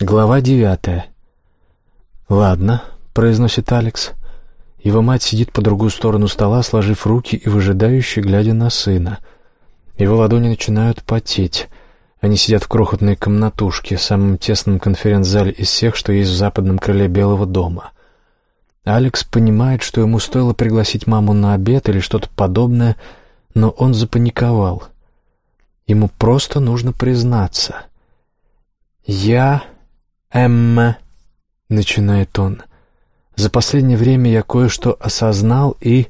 Глава девятая. «Ладно», — произносит Алекс. Его мать сидит по другую сторону стола, сложив руки и выжидающе глядя на сына. Его ладони начинают потеть. Они сидят в крохотной комнатушке, самом тесном конференц-зале из всех, что есть в западном крыле Белого дома. Алекс понимает, что ему стоило пригласить маму на обед или что-то подобное, но он запаниковал. Ему просто нужно признаться. «Я Эмма», — начинает он, — «за последнее время я кое-что осознал и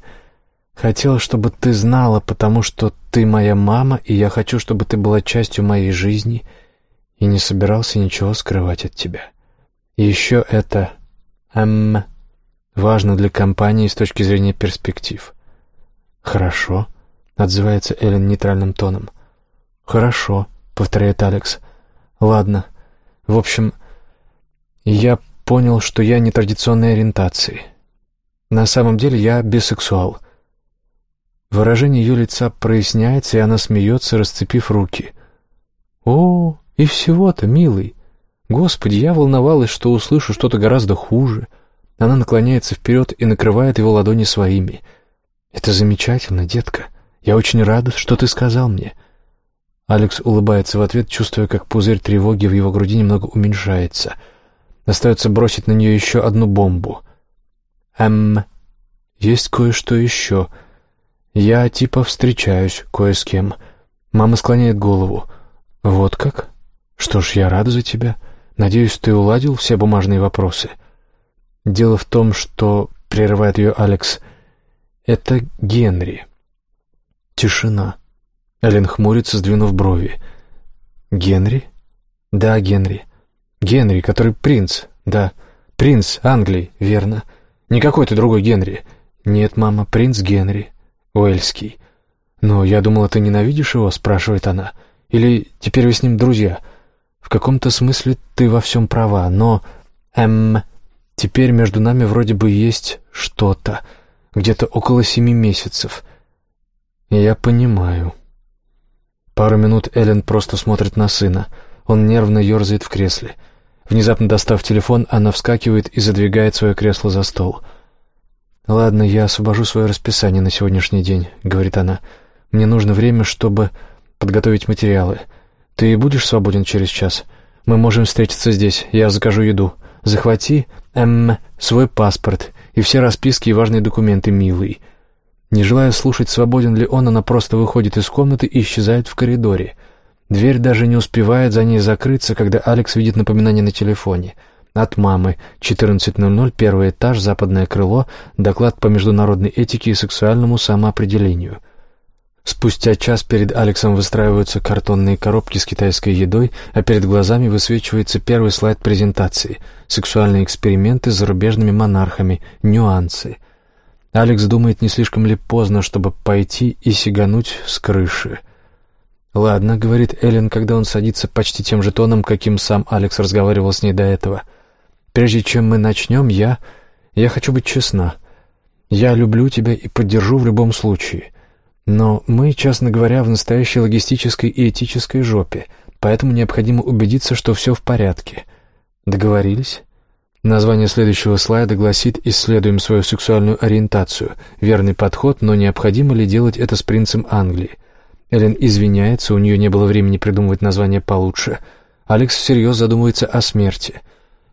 хотел, чтобы ты знала, потому что ты моя мама, и я хочу, чтобы ты была частью моей жизни и не собирался ничего скрывать от тебя. Еще это, Эмма, важно для компании с точки зрения перспектив». «Хорошо», — отзывается Эллен нейтральным тоном. «Хорошо», — повторяет Алекс. «Ладно. В общем, я понял, что я нетрадиционной ориентации. На самом деле я бисексуал. Выражение ее лица проясняется, и она смеется, расцепив руки. «О, и всего-то, милый! Господи, я волновалась, что услышу что-то гораздо хуже». Она наклоняется вперед и накрывает его ладони своими. «Это замечательно, детка. Я очень рада, что ты сказал мне». Алекс улыбается в ответ, чувствуя, как пузырь тревоги в его груди немного уменьшается — Остается бросить на нее еще одну бомбу. Эм, есть кое-что еще. Я типа встречаюсь кое с кем. Мама склоняет голову. Вот как? Что ж, я рада за тебя. Надеюсь, ты уладил все бумажные вопросы. Дело в том, что, прерывает ее Алекс, это Генри. Тишина. Эллен хмурится, сдвинув брови. «Генри?» «Да, Генри. Генри, который принц, да. Принц Англии, верно. Не какой-то другой Генри. Нет, мама, принц Генри. Уэльский. Но я думала, ты ненавидишь его, спрашивает она. Или теперь вы с ним друзья? В каком-то смысле ты во всем права, но... Эм... Теперь между нами вроде бы есть что-то. Где-то около семи месяцев. Я понимаю. Пару минут Эллен просто смотрит на сына. Он нервно ерзает в кресле. Внезапно достав телефон, она вскакивает и задвигает свое кресло за стол. «Ладно, я освобожу свое расписание на сегодняшний день», — говорит она. «Мне нужно время, чтобы подготовить материалы. Ты будешь свободен через час? Мы можем встретиться здесь, я закажу еду. Захвати, эм, свой паспорт и все расписки и важные документы, милый». Не желая слушать, свободен ли он, она просто выходит из комнаты и исчезает в коридоре — Дверь даже не успевает за ней закрыться, когда Алекс видит напоминание на телефоне. От мамы. 14.00, первый этаж, западное крыло, доклад по международной этике и сексуальному самоопределению. Спустя час перед Алексом выстраиваются картонные коробки с китайской едой, а перед глазами высвечивается первый слайд презентации «Сексуальные эксперименты с зарубежными монархами. Нюансы». Алекс думает, не слишком ли поздно, чтобы пойти и сигануть с крыши. «Ладно», — говорит Эллен, когда он садится почти тем же тоном, каким сам Алекс разговаривал с ней до этого. «Прежде чем мы начнем, я... я хочу быть честна. Я люблю тебя и поддержу в любом случае. Но мы, честно говоря, в настоящей логистической и этической жопе, поэтому необходимо убедиться, что все в порядке. Договорились?» Название следующего слайда гласит «Исследуем свою сексуальную ориентацию. Верный подход, но необходимо ли делать это с принцем Англии?» Эллен извиняется, у нее не было времени придумывать название получше. Алекс всерьез задумывается о смерти.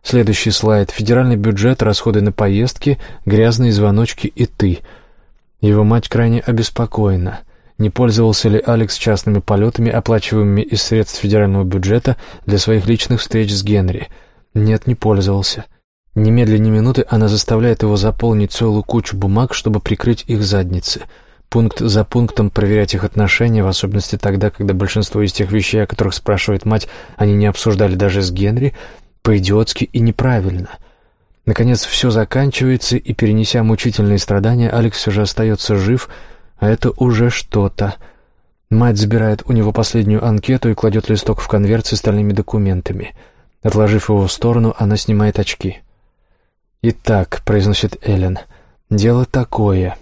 Следующий слайд. Федеральный бюджет, расходы на поездки, грязные звоночки и ты. Его мать крайне обеспокоена. Не пользовался ли Алекс частными полетами, оплачиваемыми из средств федерального бюджета для своих личных встреч с Генри? Нет, не пользовался. Немедленно минуты она заставляет его заполнить целую кучу бумаг, чтобы прикрыть их задницы — пункт за пунктом проверять их отношения, в особенности тогда, когда большинство из тех вещей, о которых спрашивает мать, они не обсуждали даже с Генри, по-идиотски и неправильно. Наконец, все заканчивается, и, перенеся мучительные страдания, Алекс все же остается жив, а это уже что-то. Мать забирает у него последнюю анкету и кладет листок в конверт с остальными документами. Отложив его в сторону, она снимает очки. «Итак», — произносит Эллен, — «дело такое».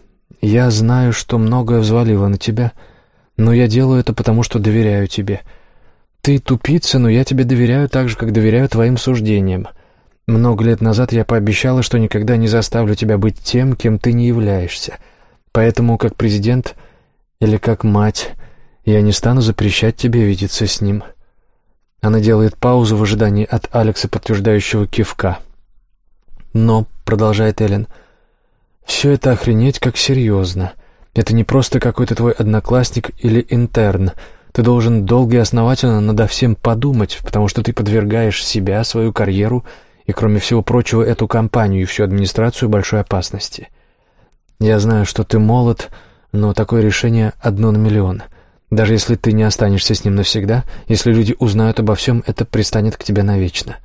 Я знаю, что многое взвалило на тебя, но я делаю это потому, что доверяю тебе. Ты тупица, но я тебе доверяю так же, как доверяю твоим суждениям. Много лет назад я пообещала, что никогда не заставлю тебя быть тем, кем ты не являешься. Поэтому, как президент или как мать, я не стану запрещать тебе видеться с ним». Она делает паузу в ожидании от Алекса подтверждающего кивка. «Но», — продолжает Эллен, — «все это охренеть как серьезно. Это не просто какой-то твой одноклассник или интерн. Ты должен долго и основательно надо всем подумать, потому что ты подвергаешь себя, свою карьеру и, кроме всего прочего, эту компанию и всю администрацию большой опасности. Я знаю, что ты молод, но такое решение одно на миллион. Даже если ты не останешься с ним навсегда, если люди узнают обо всем, это пристанет к тебе навечно.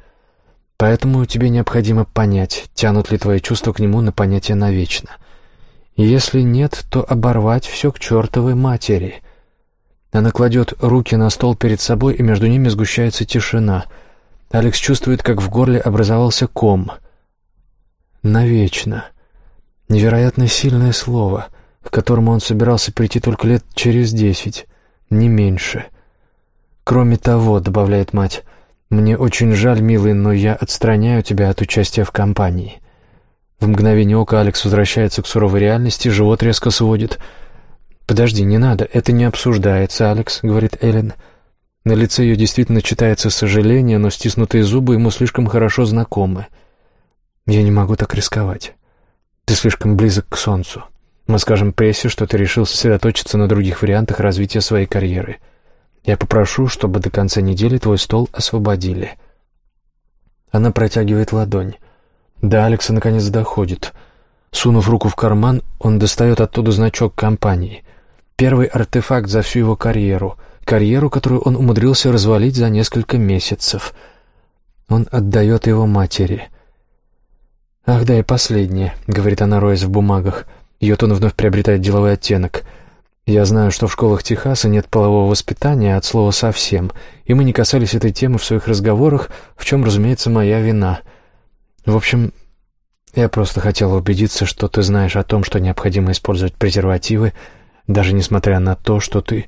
Поэтому тебе необходимо понять, тянут ли твои чувства к нему на понятие навечно. И если нет, то оборвать все к чертовой матери. Она кладет руки на стол перед собой, и между ними сгущается тишина — Алекс чувствует, как в горле образовался ком. «Навечно». Невероятно сильное слово, к которому он собирался прийти только лет через десять, не меньше. «Кроме того», — добавляет мать, — «мне очень жаль, милый, но я отстраняю тебя от участия в кампании». В мгновение ока Алекс возвращается к суровой реальности, живот резко сводит. «Подожди, не надо, это не обсуждается, Алекс», — говорит Эллен. На лице ее действительно читается сожаление, но стиснутые зубы ему слишком хорошо знакомы. «Я не могу так рисковать. Ты слишком близок к солнцу. Мы скажем прессе, что ты решил сосредоточиться на других вариантах развития своей карьеры. Я попрошу, чтобы до конца недели твой стол освободили». Она протягивает ладонь. До Алекса наконец доходит. Сунув руку в карман, он достает оттуда значок компании. Первый артефакт за всю его карьеру — карьеру, которую он умудрился развалить за несколько месяцев. Он отдает его матери. «Ах да, и последнее», — говорит она, роясь в бумагах. Ее тон вновь приобретает деловой оттенок. «Я знаю, что в школах Техаса нет полового воспитания от слова «совсем», и мы не касались этой темы в своих разговорах, в чем, разумеется, моя вина. В общем, я просто хотела убедиться, что ты знаешь о том, что необходимо использовать презервативы, даже несмотря на то, что ты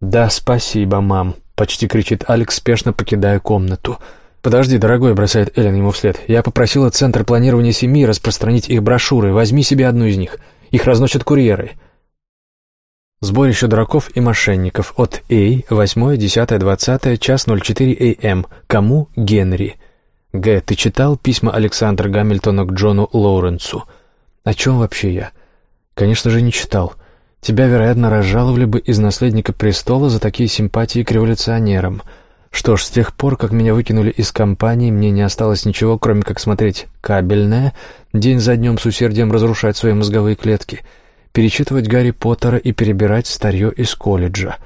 «Да, спасибо, мам», — почти кричит Алекс, спешно покидая комнату. «Подожди, дорогой», — бросает Эллен ему вслед. «Я попросила Центр планирования семьи распространить их брошюры. Возьми себе одну из них. Их разносят курьеры». Сборище дураков и мошенников от А, 8, 10, 20, час 04 АМ. Кому? Генри. Г. Ты читал письма Александра Гамильтона к Джону Лоуренсу? О чем вообще я? Конечно же, не читал. Тебя, вероятно, разжаловали бы из наследника престола за такие симпатии к революционерам. Что ж, с тех пор, как меня выкинули из компании, мне не осталось ничего, кроме как смотреть кабельное, день за днем с усердием разрушать свои мозговые клетки, перечитывать Гарри Поттера и перебирать старье из колледжа.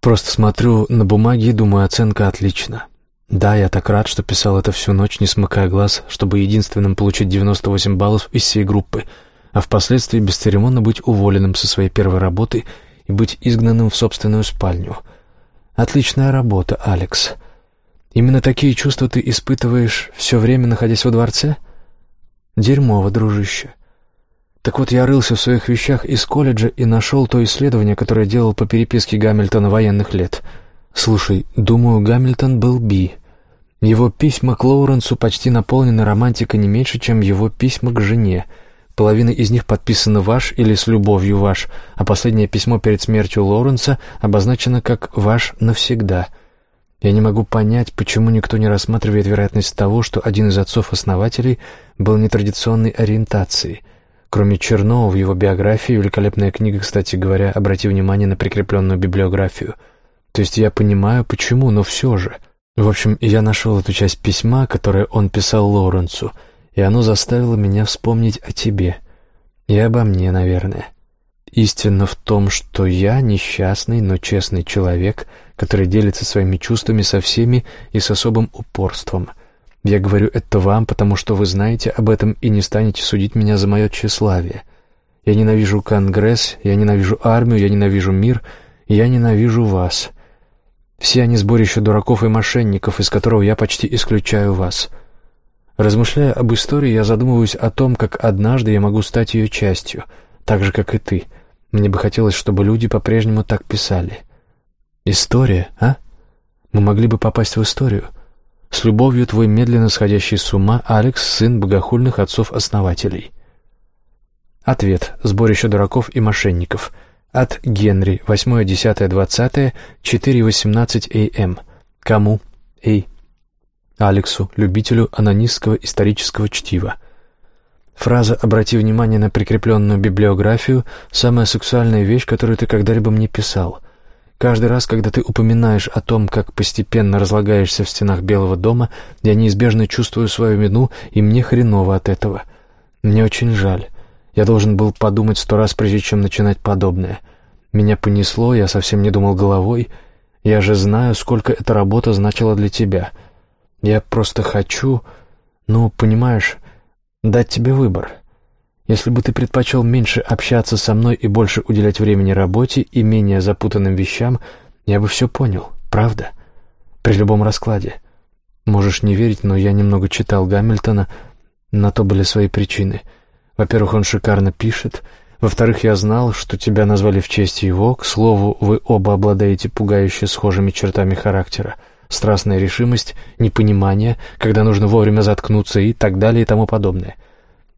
Просто смотрю на бумаги и думаю, оценка отлична. Да, я так рад, что писал это всю ночь, не смыкая глаз, чтобы единственным получить 98 баллов из всей группы — а впоследствии бесцеремонно быть уволенным со своей первой работы и быть изгнанным в собственную спальню. Отличная работа, Алекс. Именно такие чувства ты испытываешь все время, находясь во дворце? Дерьмово, дружище. Так вот, я рылся в своих вещах из колледжа и нашел то исследование, которое делал по переписке Гамильтона военных лет. Слушай, думаю, Гамильтон был би. Его письма к Лоуренсу почти наполнены романтикой не меньше, чем его письма к жене — Половина из них подписана «Ваш» или «С любовью ваш», а последнее письмо перед смертью Лоуренса обозначено как «Ваш навсегда». Я не могу понять, почему никто не рассматривает вероятность того, что один из отцов-основателей был нетрадиционной ориентации. Кроме Чернова в его биографии, великолепная книга, кстати говоря, обрати внимание на прикрепленную библиографию. То есть я понимаю, почему, но все же. В общем, я нашел эту часть письма, которое он писал Лоуренсу — и оно заставило меня вспомнить о тебе. И обо мне, наверное. Истина в том, что я несчастный, но честный человек, который делится своими чувствами со всеми и с особым упорством. Я говорю это вам, потому что вы знаете об этом и не станете судить меня за мое тщеславие. Я ненавижу Конгресс, я ненавижу армию, я ненавижу мир, я ненавижу вас. Все они сборище дураков и мошенников, из которого я почти исключаю вас. Размышляя об истории, я задумываюсь о том, как однажды я могу стать ее частью, так же, как и ты. Мне бы хотелось, чтобы люди по-прежнему так писали. История, а? Мы могли бы попасть в историю. С любовью твой медленно сходящий с ума Алекс, сын богохульных отцов-основателей. Ответ. Сборище дураков и мошенников. От Генри. 8.10.20. 4.18 ам. Кому? Эй. Алексу, любителю анонистского исторического чтива. Фраза «обрати внимание на прикрепленную библиографию» — самая сексуальная вещь, которую ты когда-либо мне писал. Каждый раз, когда ты упоминаешь о том, как постепенно разлагаешься в стенах Белого дома, я неизбежно чувствую свою вину, и мне хреново от этого. Мне очень жаль. Я должен был подумать сто раз, прежде чем начинать подобное. Меня понесло, я совсем не думал головой. Я же знаю, сколько эта работа значила для тебя. Я просто хочу, ну, понимаешь, дать тебе выбор. Если бы ты предпочел меньше общаться со мной и больше уделять времени работе и менее запутанным вещам, я бы все понял, правда? При любом раскладе. Можешь не верить, но я немного читал Гамильтона, на то были свои причины. Во-первых, он шикарно пишет. Во-вторых, я знал, что тебя назвали в честь его. К слову, вы оба обладаете пугающе схожими чертами характера. Страстная решимость, непонимание, когда нужно вовремя заткнуться и так далее и тому подобное.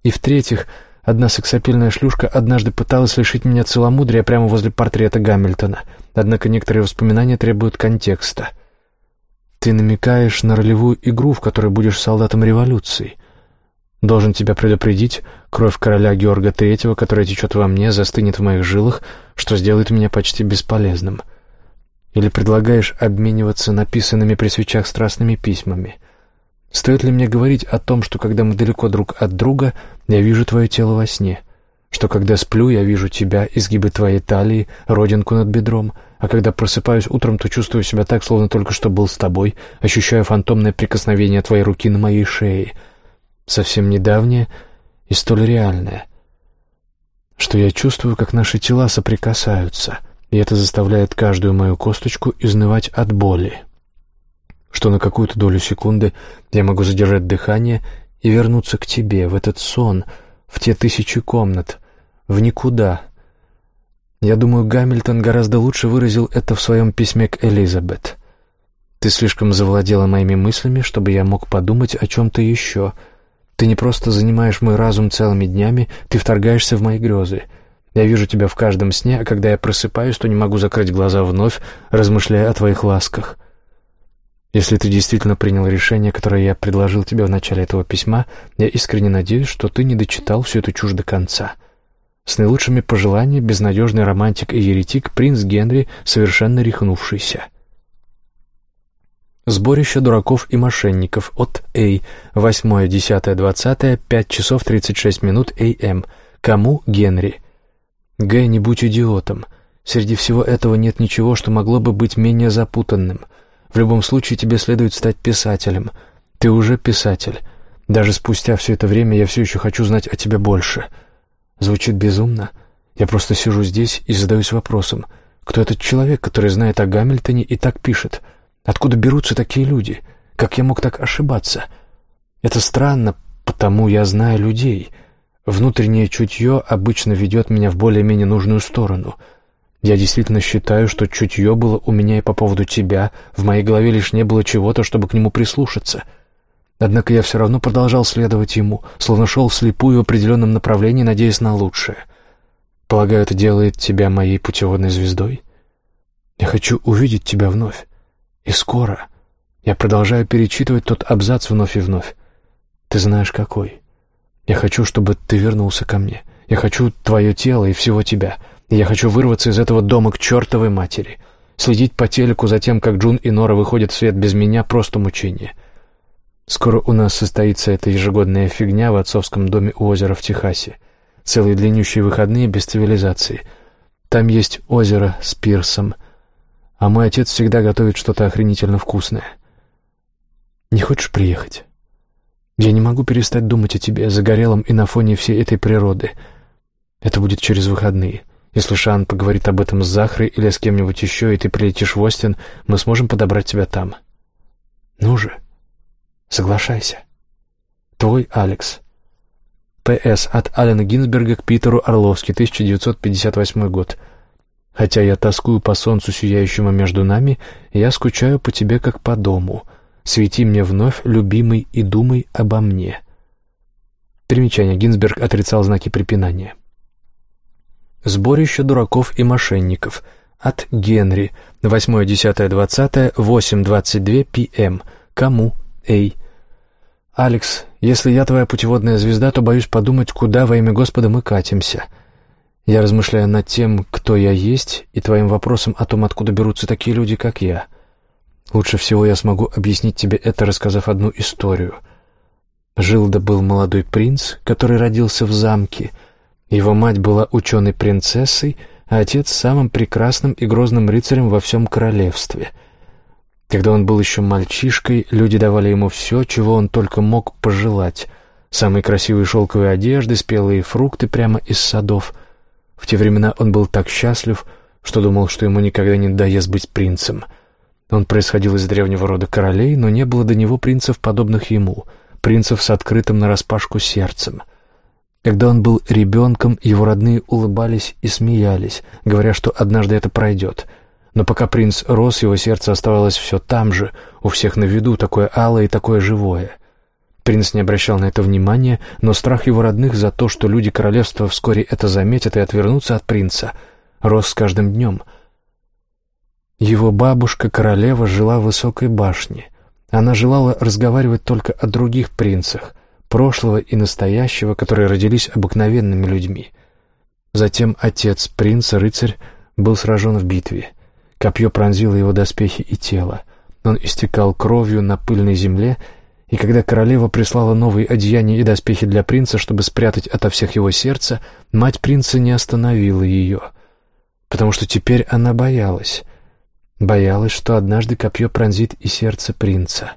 И в-третьих, Одна сексапильная шлюшка однажды пыталась лишить меня целомудрия прямо возле портрета Гамильтона, однако некоторые воспоминания требуют контекста. Ты намекаешь на ролевую игру, в которой будешь солдатом революции. Должен тебя предупредить, кровь короля Георга III, которая течет во мне, застынет в моих жилах, что сделает меня почти бесполезным. Или предлагаешь обмениваться написанными при свечах страстными письмами — Стоит ли мне говорить о том, что когда мы далеко друг от друга, я вижу твое тело во сне, что когда сплю, я вижу тебя, изгибы твоей талии, родинку над бедром, а когда просыпаюсь утром, то чувствую себя так, словно только что был с тобой, ощущаю фантомное прикосновение твоей руки на моей шее, совсем недавнее и столь реальное, что я чувствую, как наши тела соприкасаются, и это заставляет каждую мою косточку изнывать от боли что на какую-то долю секунды я могу задержать дыхание и вернуться к тебе, в этот сон, в те тысячи комнат, в никуда. Я думаю, Гамильтон гораздо лучше выразил это в своем письме к Элизабет. Ты слишком завладела моими мыслями, чтобы я мог подумать о чем-то еще. Ты не просто занимаешь мой разум целыми днями, ты вторгаешься в мои грезы. Я вижу тебя в каждом сне, а когда я просыпаюсь, то не могу закрыть глаза вновь, размышляя о твоих ласках. Если ты действительно принял решение, которое я предложил тебе в начале этого письма, я искренне надеюсь, что ты не дочитал всю эту чушь до конца. С наилучшими пожеланиями безнадежный романтик и еретик принц Генри, совершенно рехнувшийся. Сборище дураков и мошенников от А. 8, 10, 20, 5 часов 36 минут А.М. Кому Генри? Г. Не будь идиотом. Среди всего этого нет ничего, что могло бы быть менее запутанным — в любом случае тебе следует стать писателем. Ты уже писатель. Даже спустя все это время я все еще хочу знать о тебе больше. Звучит безумно. Я просто сижу здесь и задаюсь вопросом, кто этот человек, который знает о Гамильтоне и так пишет? Откуда берутся такие люди? Как я мог так ошибаться? Это странно, потому я знаю людей. Внутреннее чутье обычно ведет меня в более-менее нужную сторону — я действительно считаю, что чутье было у меня и по поводу тебя, в моей голове лишь не было чего-то, чтобы к нему прислушаться. Однако я все равно продолжал следовать ему, словно шел вслепую в определенном направлении, надеясь на лучшее. Полагаю, это делает тебя моей путеводной звездой? Я хочу увидеть тебя вновь. И скоро. Я продолжаю перечитывать тот абзац вновь и вновь. Ты знаешь, какой. Я хочу, чтобы ты вернулся ко мне. Я хочу твое тело и всего тебя — я хочу вырваться из этого дома к чертовой матери. Следить по телеку за тем, как Джун и Нора выходят в свет без меня, просто мучение. Скоро у нас состоится эта ежегодная фигня в отцовском доме у озера в Техасе. Целые длиннющие выходные без цивилизации. Там есть озеро с пирсом, а мой отец всегда готовит что-то охренительно вкусное. Не хочешь приехать? Я не могу перестать думать о тебе, загорелом и на фоне всей этой природы. Это будет через выходные. Если Шан поговорит об этом с Захрой или с кем-нибудь еще, и ты прилетишь в Остин, мы сможем подобрать тебя там. Ну же, соглашайся. Твой Алекс. П.С. От Алена Гинзберга к Питеру Орловски, 1958 год. Хотя я тоскую по солнцу, сияющему между нами, я скучаю по тебе, как по дому. Свети мне вновь, любимый, и думай обо мне». Примечание. Гинзберг отрицал знаки препинания. Сборище дураков и мошенников. От Генри. 8.10.20. 8.22 п.м. Кому? Эй. «Алекс, если я твоя путеводная звезда, то боюсь подумать, куда во имя Господа мы катимся. Я размышляю над тем, кто я есть, и твоим вопросом о том, откуда берутся такие люди, как я. Лучше всего я смогу объяснить тебе это, рассказав одну историю. Жил да был молодой принц, который родился в замке. Его мать была ученой-принцессой, а отец — самым прекрасным и грозным рыцарем во всем королевстве — когда он был еще мальчишкой, люди давали ему все, чего он только мог пожелать. Самые красивые шелковые одежды, спелые фрукты прямо из садов. В те времена он был так счастлив, что думал, что ему никогда не доест быть принцем. Он происходил из древнего рода королей, но не было до него принцев, подобных ему, принцев с открытым нараспашку сердцем. Когда он был ребенком, его родные улыбались и смеялись, говоря, что однажды это пройдет — но пока принц рос, его сердце оставалось все там же, у всех на виду, такое алое и такое живое. Принц не обращал на это внимания, но страх его родных за то, что люди королевства вскоре это заметят и отвернутся от принца, рос с каждым днем. Его бабушка-королева жила в высокой башне. Она желала разговаривать только о других принцах, прошлого и настоящего, которые родились обыкновенными людьми. Затем отец принца, рыцарь, был сражен в битве — Копье пронзило его доспехи и тело. Он истекал кровью на пыльной земле, и когда королева прислала новые одеяния и доспехи для принца, чтобы спрятать ото всех его сердца, мать принца не остановила ее, потому что теперь она боялась. Боялась, что однажды копье пронзит и сердце принца.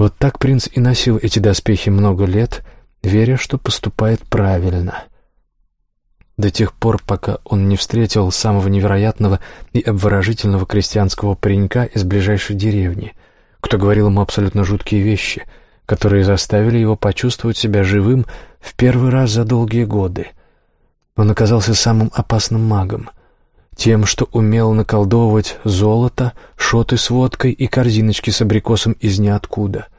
Вот так принц и носил эти доспехи много лет, веря, что поступает правильно до тех пор, пока он не встретил самого невероятного и обворожительного крестьянского паренька из ближайшей деревни, кто говорил ему абсолютно жуткие вещи, которые заставили его почувствовать себя живым в первый раз за долгие годы. Он оказался самым опасным магом, тем, что умел наколдовывать золото, шоты с водкой и корзиночки с абрикосом из ниоткуда —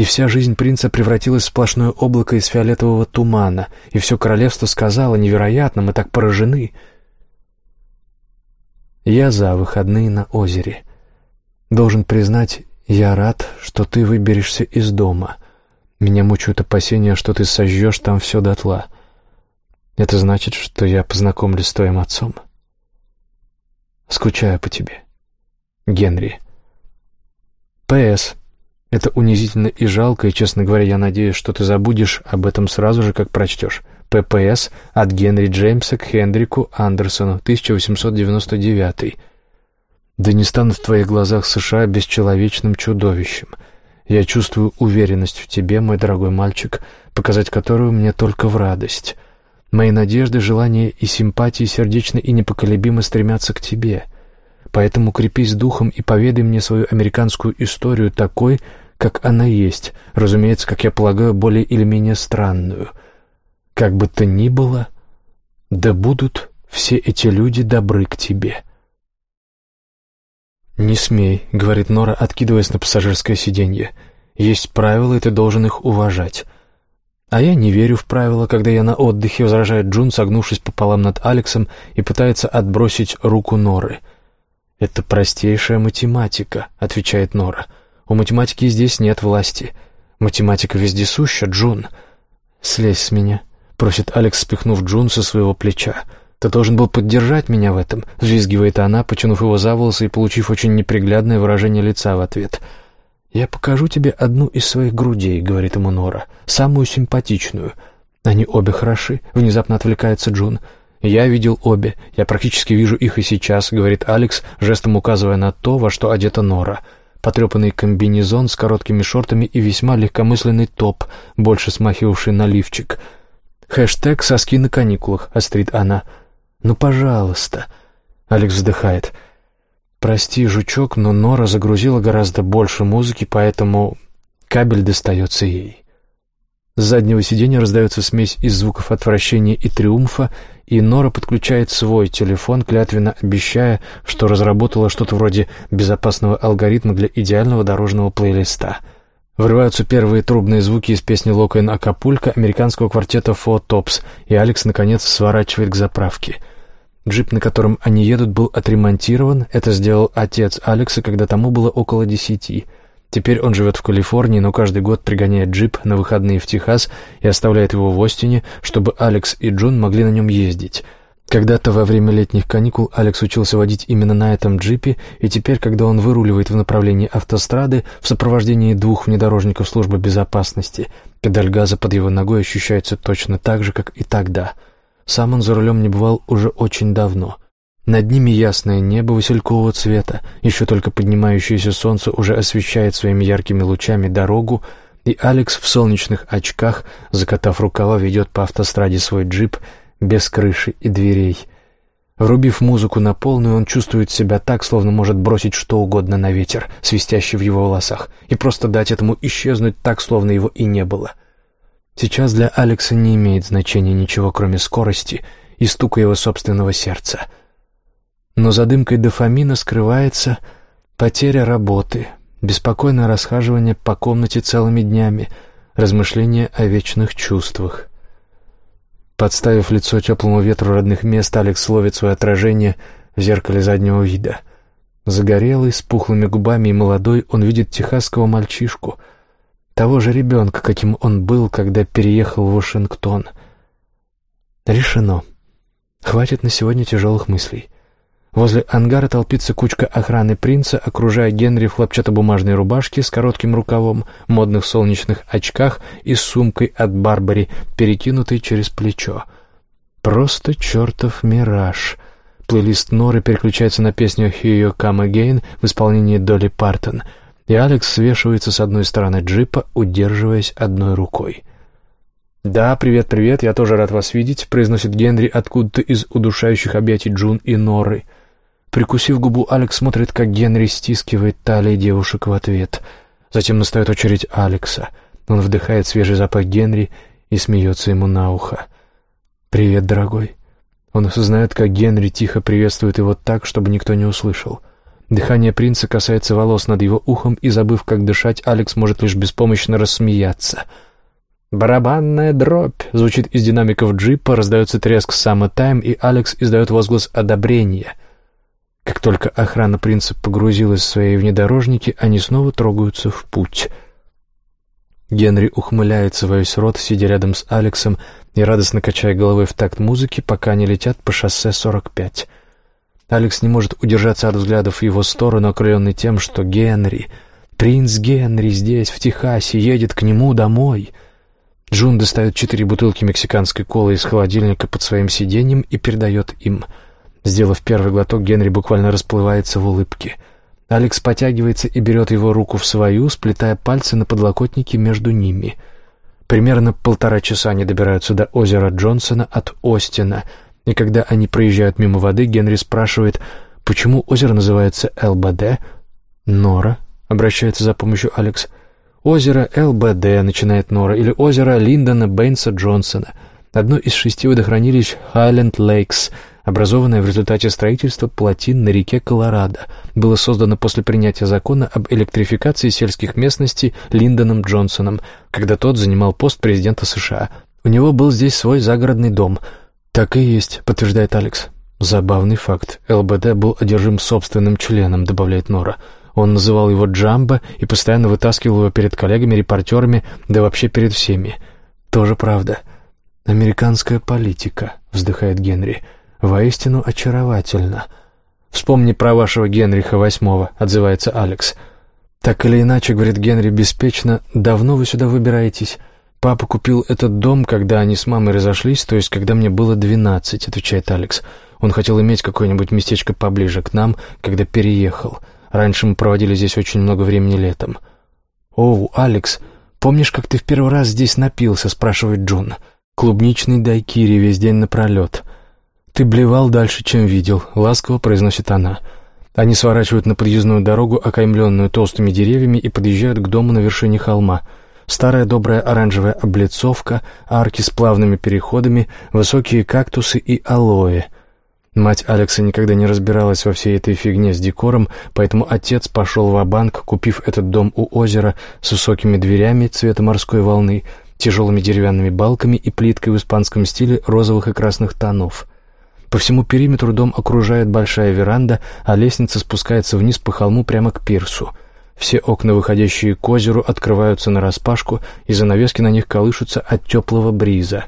и вся жизнь принца превратилась в сплошное облако из фиолетового тумана, и все королевство сказало «невероятно, мы так поражены». Я за выходные на озере. Должен признать, я рад, что ты выберешься из дома. Меня мучают опасения, что ты сожжешь там все дотла. Это значит, что я познакомлюсь с твоим отцом. Скучаю по тебе. Генри. П.С. Это унизительно и жалко, и, честно говоря, я надеюсь, что ты забудешь об этом сразу же, как прочтешь. ППС от Генри Джеймса к Хендрику Андерсону, 1899. Да не станут в твоих глазах США бесчеловечным чудовищем. Я чувствую уверенность в тебе, мой дорогой мальчик, показать которую мне только в радость. Мои надежды, желания и симпатии сердечно и непоколебимо стремятся к тебе. Поэтому крепись духом и поведай мне свою американскую историю такой, как она есть, разумеется, как я полагаю, более или менее странную. Как бы то ни было, да будут все эти люди добры к тебе». «Не смей», — говорит Нора, откидываясь на пассажирское сиденье. «Есть правила, и ты должен их уважать». «А я не верю в правила, когда я на отдыхе», — возражает Джун, согнувшись пополам над Алексом и пытается отбросить руку Норы. «Это простейшая математика», — отвечает Нора. У математики здесь нет власти. Математика вездесуща, Джун. Слезь с меня, просит Алекс, спихнув Джун со своего плеча. Ты должен был поддержать меня в этом, взвизгивает она, потянув его за волосы и получив очень неприглядное выражение лица в ответ. «Я покажу тебе одну из своих грудей», — говорит ему Нора, — «самую симпатичную». «Они обе хороши», — внезапно отвлекается Джун. «Я видел обе. Я практически вижу их и сейчас», — говорит Алекс, жестом указывая на то, во что одета Нора потрепанный комбинезон с короткими шортами и весьма легкомысленный топ, больше смахивавший на лифчик. «Хэштег «Соски на каникулах», — острит она. «Ну, пожалуйста». Алекс вздыхает. «Прости, жучок, но Нора загрузила гораздо больше музыки, поэтому кабель достается ей». С заднего сиденья раздается смесь из звуков отвращения и триумфа, и Нора подключает свой телефон, клятвенно обещая, что разработала что-то вроде безопасного алгоритма для идеального дорожного плейлиста. Врываются первые трубные звуки из песни Локоин Акапулько американского квартета Four Tops, и Алекс, наконец, сворачивает к заправке. Джип, на котором они едут, был отремонтирован. Это сделал отец Алекса, когда тому было около десяти — Теперь он живет в Калифорнии, но каждый год пригоняет джип на выходные в Техас и оставляет его в Остине, чтобы Алекс и Джон могли на нем ездить. Когда-то во время летних каникул Алекс учился водить именно на этом джипе, и теперь, когда он выруливает в направлении автострады в сопровождении двух внедорожников службы безопасности, педаль газа под его ногой ощущается точно так же, как и тогда. Сам он за рулем не бывал уже очень давно — над ними ясное небо василькового цвета, еще только поднимающееся солнце уже освещает своими яркими лучами дорогу, и Алекс в солнечных очках, закатав рукава, ведет по автостраде свой джип без крыши и дверей. Врубив музыку на полную, он чувствует себя так, словно может бросить что угодно на ветер, свистящий в его волосах, и просто дать этому исчезнуть так, словно его и не было. Сейчас для Алекса не имеет значения ничего, кроме скорости и стука его собственного сердца — но за дымкой дофамина скрывается потеря работы, беспокойное расхаживание по комнате целыми днями, размышления о вечных чувствах. Подставив лицо теплому ветру родных мест, Алекс ловит свое отражение в зеркале заднего вида. Загорелый, с пухлыми губами и молодой, он видит техасского мальчишку, того же ребенка, каким он был, когда переехал в Вашингтон. Решено. Хватит на сегодня тяжелых мыслей. Возле ангара толпится кучка охраны принца, окружая Генри в хлопчатобумажной рубашке с коротким рукавом, модных солнечных очках и сумкой от Барбари, перекинутой через плечо. Просто чертов мираж. Плейлист Норы переключается на песню «Here You Come Again» в исполнении Долли Партон, и Алекс свешивается с одной стороны джипа, удерживаясь одной рукой. «Да, привет-привет, я тоже рад вас видеть», — произносит Генри откуда-то из удушающих объятий Джун и Норы — Прикусив губу, Алекс смотрит, как Генри стискивает талии девушек в ответ. Затем настает очередь Алекса. Он вдыхает свежий запах Генри и смеется ему на ухо. «Привет, дорогой». Он осознает, как Генри тихо приветствует его так, чтобы никто не услышал. Дыхание принца касается волос над его ухом, и, забыв, как дышать, Алекс может лишь беспомощно рассмеяться. «Барабанная дробь!» — звучит из динамиков джипа, раздается треск «Саммер и Алекс издает возглас одобрения — как только охрана принца погрузилась в свои внедорожники, они снова трогаются в путь. Генри ухмыляется во весь рот, сидя рядом с Алексом и радостно качая головой в такт музыки, пока они летят по шоссе 45. Алекс не может удержаться от взглядов в его сторону, окрыленный тем, что Генри, принц Генри здесь, в Техасе, едет к нему домой. Джун достает четыре бутылки мексиканской колы из холодильника под своим сиденьем и передает им — Сделав первый глоток, Генри буквально расплывается в улыбке. Алекс потягивается и берет его руку в свою, сплетая пальцы на подлокотнике между ними. Примерно полтора часа они добираются до озера Джонсона от Остина, и когда они проезжают мимо воды, Генри спрашивает, почему озеро называется ЛБД? «Нора», — обращается за помощью Алекс. «Озеро ЛБД», — начинает Нора, или «Озеро Линдона Бэйнса Джонсона». Одно из шести водохранилищ Хайленд Лейкс — образованное в результате строительства плотин на реке Колорадо, было создано после принятия закона об электрификации сельских местностей Линдоном Джонсоном, когда тот занимал пост президента США. У него был здесь свой загородный дом. «Так и есть», — подтверждает Алекс. «Забавный факт. ЛБД был одержим собственным членом», — добавляет Нора. Он называл его Джамбо и постоянно вытаскивал его перед коллегами, репортерами, да вообще перед всеми. Тоже правда. «Американская политика», — вздыхает Генри воистину очаровательно. «Вспомни про вашего Генриха VIII», — отзывается Алекс. «Так или иначе, — говорит Генри беспечно, — давно вы сюда выбираетесь. Папа купил этот дом, когда они с мамой разошлись, то есть когда мне было двенадцать», — отвечает Алекс. «Он хотел иметь какое-нибудь местечко поближе к нам, когда переехал. Раньше мы проводили здесь очень много времени летом». «Оу, Алекс, помнишь, как ты в первый раз здесь напился?» — спрашивает Джон. «Клубничный дайкири весь день напролет». «Ты блевал дальше, чем видел», — ласково произносит она. Они сворачивают на подъездную дорогу, окаймленную толстыми деревьями, и подъезжают к дому на вершине холма. Старая добрая оранжевая облицовка, арки с плавными переходами, высокие кактусы и алоэ. Мать Алекса никогда не разбиралась во всей этой фигне с декором, поэтому отец пошел в банк купив этот дом у озера с высокими дверями цвета морской волны, тяжелыми деревянными балками и плиткой в испанском стиле розовых и красных тонов. По всему периметру дом окружает большая веранда, а лестница спускается вниз по холму прямо к пирсу. Все окна, выходящие к озеру, открываются нараспашку, и занавески на них колышутся от теплого бриза.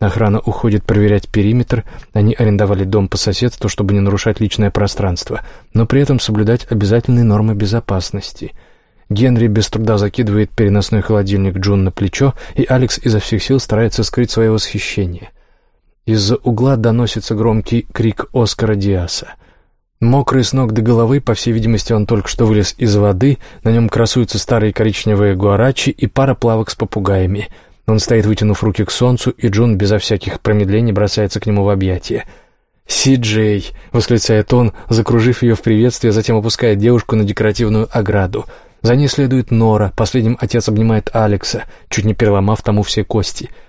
Охрана уходит проверять периметр, они арендовали дом по соседству, чтобы не нарушать личное пространство, но при этом соблюдать обязательные нормы безопасности — Генри без труда закидывает переносной холодильник Джун на плечо, и Алекс изо всех сил старается скрыть свое восхищение. Из-за угла доносится громкий крик Оскара Диаса. Мокрый с ног до головы, по всей видимости, он только что вылез из воды, на нем красуются старые коричневые гуарачи и пара плавок с попугаями. Он стоит, вытянув руки к солнцу, и Джун безо всяких промедлений бросается к нему в объятия. «Си-Джей!» — восклицает он, закружив ее в приветствие, затем опускает девушку на декоративную ограду. За ней следует Нора, последним отец обнимает Алекса, чуть не переломав тому все кости —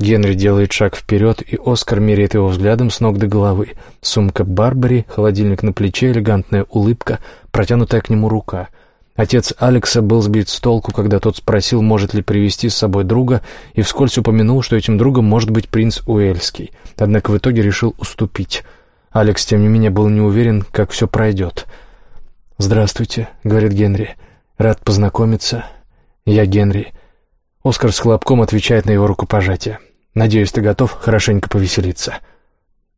Генри делает шаг вперед, и Оскар меряет его взглядом с ног до головы. Сумка Барбари, холодильник на плече, элегантная улыбка, протянутая к нему рука. Отец Алекса был сбит с толку, когда тот спросил, может ли привести с собой друга, и вскользь упомянул, что этим другом может быть принц Уэльский. Однако в итоге решил уступить. Алекс, тем не менее, был не уверен, как все пройдет. «Здравствуйте», — говорит Генри. «Рад познакомиться. Я Генри». Оскар с хлопком отвечает на его рукопожатие. Надеюсь, ты готов хорошенько повеселиться.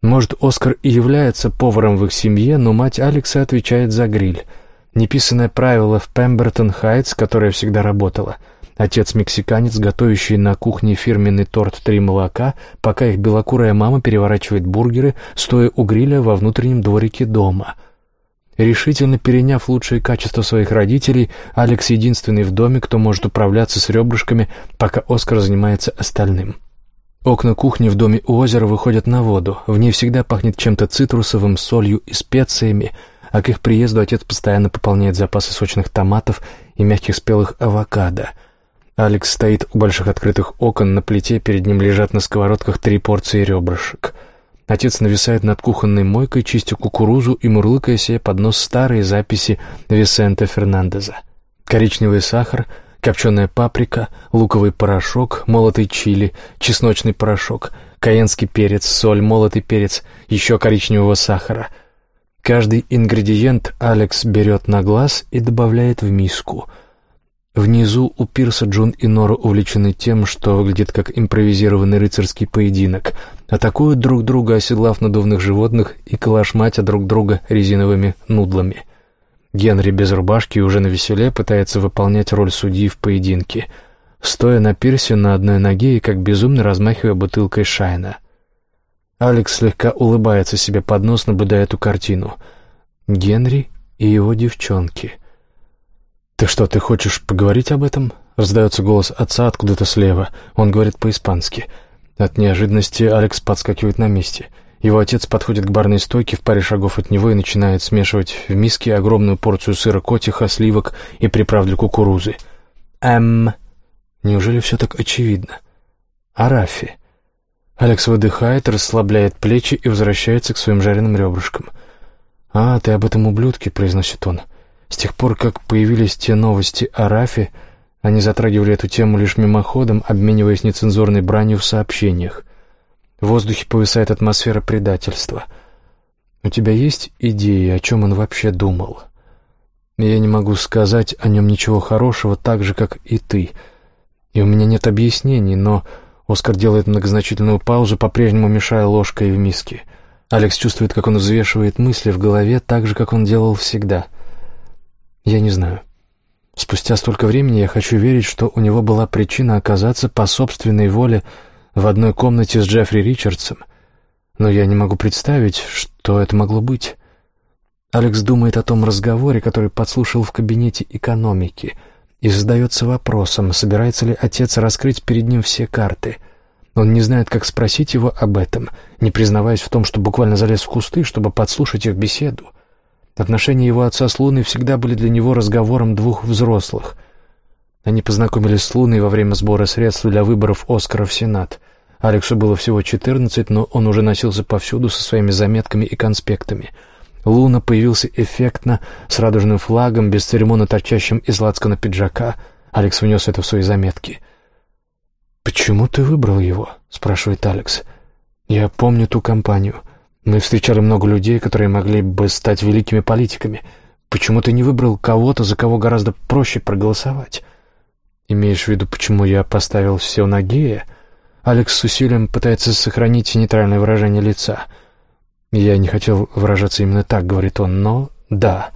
Может, Оскар и является поваром в их семье, но мать Алекса отвечает за гриль. Неписанное правило в Пембертон-Хайтс, которое всегда работало. Отец-мексиканец, готовящий на кухне фирменный торт «Три молока», пока их белокурая мама переворачивает бургеры, стоя у гриля во внутреннем дворике дома — Решительно переняв лучшие качества своих родителей, Алекс единственный в доме, кто может управляться с ребрышками, пока Оскар занимается остальным. Окна кухни в доме у озера выходят на воду. В ней всегда пахнет чем-то цитрусовым, солью и специями, а к их приезду отец постоянно пополняет запасы сочных томатов и мягких спелых авокадо. Алекс стоит у больших открытых окон, на плите перед ним лежат на сковородках три порции ребрышек. Отец нависает над кухонной мойкой, чистя кукурузу и мурлыкая себе под нос старые записи Висента Фернандеза. Коричневый сахар — копченая паприка, луковый порошок, молотый чили, чесночный порошок, каенский перец, соль, молотый перец, еще коричневого сахара. Каждый ингредиент Алекс берет на глаз и добавляет в миску. Внизу у пирса Джун и Нора увлечены тем, что выглядит как импровизированный рыцарский поединок, атакуют друг друга, оседлав надувных животных и калашматя друг друга резиновыми нудлами — Генри без рубашки уже на веселе пытается выполнять роль судьи в поединке, стоя на пирсе на одной ноге и как безумно размахивая бутылкой шайна. Алекс слегка улыбается себе под нос, наблюдая эту картину. Генри и его девчонки. «Ты что, ты хочешь поговорить об этом?» Раздается голос отца откуда-то слева. Он говорит по-испански. От неожиданности Алекс подскакивает на месте — его отец подходит к барной стойке в паре шагов от него и начинает смешивать в миске огромную порцию сыра котиха, сливок и приправ для кукурузы. Эм... Неужели все так очевидно? Арафи. Алекс выдыхает, расслабляет плечи и возвращается к своим жареным ребрышкам. «А, ты об этом ублюдке», — произносит он. «С тех пор, как появились те новости о Рафе, они затрагивали эту тему лишь мимоходом, обмениваясь нецензурной бранью в сообщениях. В воздухе повисает атмосфера предательства. У тебя есть идеи, о чем он вообще думал? Я не могу сказать о нем ничего хорошего, так же, как и ты. И у меня нет объяснений, но... Оскар делает многозначительную паузу, по-прежнему мешая ложкой в миске. Алекс чувствует, как он взвешивает мысли в голове, так же, как он делал всегда. Я не знаю. Спустя столько времени я хочу верить, что у него была причина оказаться по собственной воле в одной комнате с Джеффри Ричардсом, но я не могу представить, что это могло быть. Алекс думает о том разговоре, который подслушал в кабинете экономики, и задается вопросом, собирается ли отец раскрыть перед ним все карты. Он не знает, как спросить его об этом, не признаваясь в том, что буквально залез в кусты, чтобы подслушать их беседу. Отношения его отца с Луной всегда были для него разговором двух взрослых. Они познакомились с Луной во время сбора средств для выборов Оскара в Сенат. Алексу было всего 14, но он уже носился повсюду со своими заметками и конспектами. Луна появился эффектно, с радужным флагом, без церемонно торчащим из лацкана пиджака. Алекс внес это в свои заметки. «Почему ты выбрал его?» — спрашивает Алекс. «Я помню ту компанию. Мы встречали много людей, которые могли бы стать великими политиками. Почему ты не выбрал кого-то, за кого гораздо проще проголосовать?» «Имеешь в виду, почему я поставил все на гея?» Алекс с усилием пытается сохранить нейтральное выражение лица. «Я не хотел выражаться именно так», — говорит он, — «но да».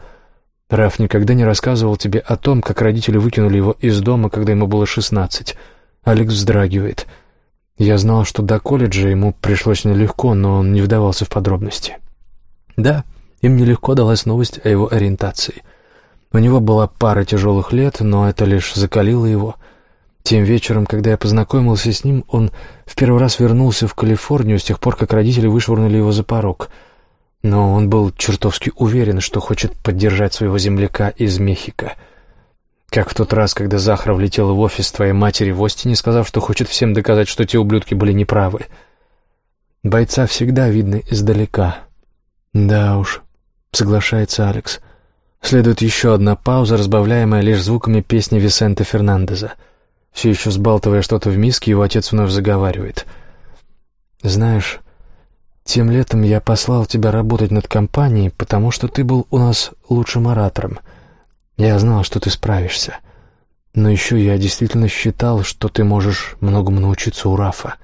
Раф никогда не рассказывал тебе о том, как родители выкинули его из дома, когда ему было шестнадцать. Алекс вздрагивает. Я знал, что до колледжа ему пришлось нелегко, но он не вдавался в подробности. Да, им нелегко далась новость о его ориентации — у него была пара тяжелых лет, но это лишь закалило его. Тем вечером, когда я познакомился с ним, он в первый раз вернулся в Калифорнию с тех пор, как родители вышвырнули его за порог. Но он был чертовски уверен, что хочет поддержать своего земляка из Мехико. Как в тот раз, когда Захара влетела в офис твоей матери в Остине, сказав, что хочет всем доказать, что те ублюдки были неправы. Бойца всегда видно издалека. «Да уж», — соглашается Алекс, — Следует еще одна пауза, разбавляемая лишь звуками песни Висента Фернандеза. Все еще сбалтывая что-то в миске, его отец вновь заговаривает. «Знаешь, тем летом я послал тебя работать над компанией, потому что ты был у нас лучшим оратором. Я знал, что ты справишься. Но еще я действительно считал, что ты можешь многому научиться у Рафа.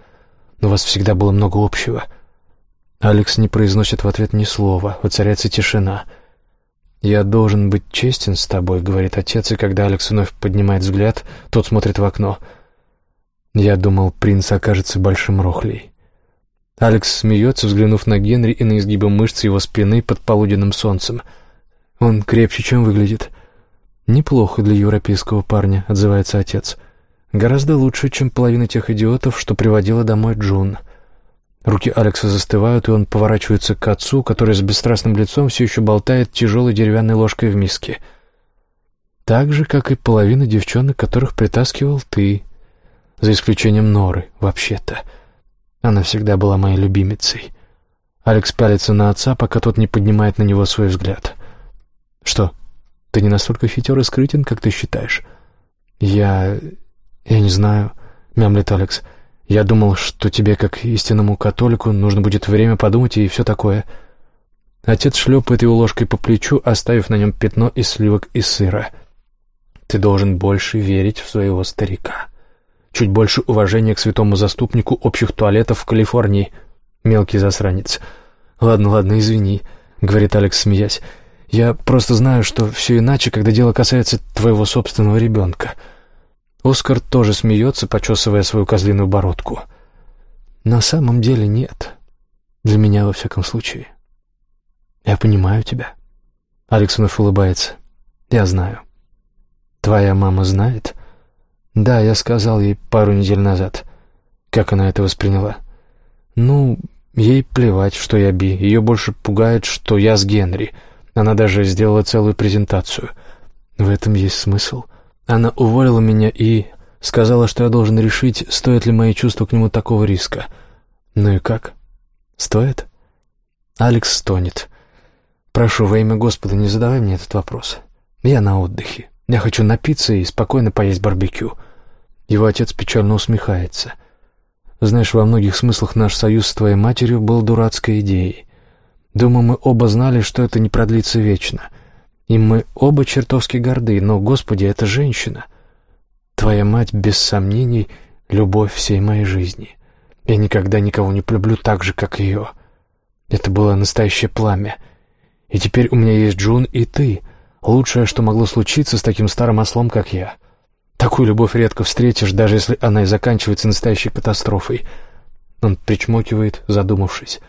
У вас всегда было много общего». Алекс не произносит в ответ ни слова, воцаряется тишина — «Я должен быть честен с тобой», — говорит отец, и когда Алекс вновь поднимает взгляд, тот смотрит в окно. Я думал, принц окажется большим рохлей. Алекс смеется, взглянув на Генри и на изгибы мышц его спины под полуденным солнцем. Он крепче, чем выглядит. «Неплохо для европейского парня», — отзывается отец. «Гораздо лучше, чем половина тех идиотов, что приводила домой Джун». Руки Алекса застывают, и он поворачивается к отцу, который с бесстрастным лицом все еще болтает тяжелой деревянной ложкой в миске. Так же, как и половина девчонок, которых притаскивал ты. За исключением Норы, вообще-то. Она всегда была моей любимицей. Алекс пялится на отца, пока тот не поднимает на него свой взгляд. «Что, ты не настолько хитер и скрытен, как ты считаешь?» «Я... я не знаю», — мямлит Алекс. Я думал, что тебе, как истинному католику, нужно будет время подумать и все такое. Отец шлепает его ложкой по плечу, оставив на нем пятно из сливок и сыра. Ты должен больше верить в своего старика. Чуть больше уважения к святому заступнику общих туалетов в Калифорнии. Мелкий засранец. Ладно, ладно, извини, говорит Алекс, смеясь. Я просто знаю, что все иначе, когда дело касается твоего собственного ребенка. — Оскар тоже смеется, почесывая свою козлиную бородку. «На самом деле нет. Для меня, во всяком случае. Я понимаю тебя». Алекс вновь улыбается. «Я знаю». «Твоя мама знает?» «Да, я сказал ей пару недель назад». Как она это восприняла? «Ну, ей плевать, что я би. Ее больше пугает, что я с Генри. Она даже сделала целую презентацию. В этом есть смысл». Она уволила меня и сказала, что я должен решить, стоят ли мои чувства к нему такого риска. Ну и как? Стоит? Алекс стонет. Прошу, во имя Господа, не задавай мне этот вопрос. Я на отдыхе. Я хочу напиться и спокойно поесть барбекю. Его отец печально усмехается. Знаешь, во многих смыслах наш союз с твоей матерью был дурацкой идеей. Думаю, мы оба знали, что это не продлится вечно — и мы оба чертовски горды, но, Господи, это женщина. Твоя мать, без сомнений, любовь всей моей жизни. Я никогда никого не полюблю так же, как ее. Это было настоящее пламя. И теперь у меня есть Джун и ты. Лучшее, что могло случиться с таким старым ослом, как я. Такую любовь редко встретишь, даже если она и заканчивается настоящей катастрофой. Он причмокивает, задумавшись.